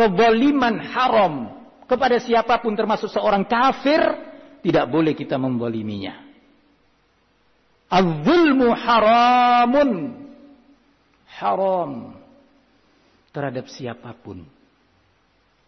Kezaliman haram kepada siapa pun termasuk seorang kafir tidak boleh kita memboliminya. Az-zulmu haramun. Haram terhadap siapa pun.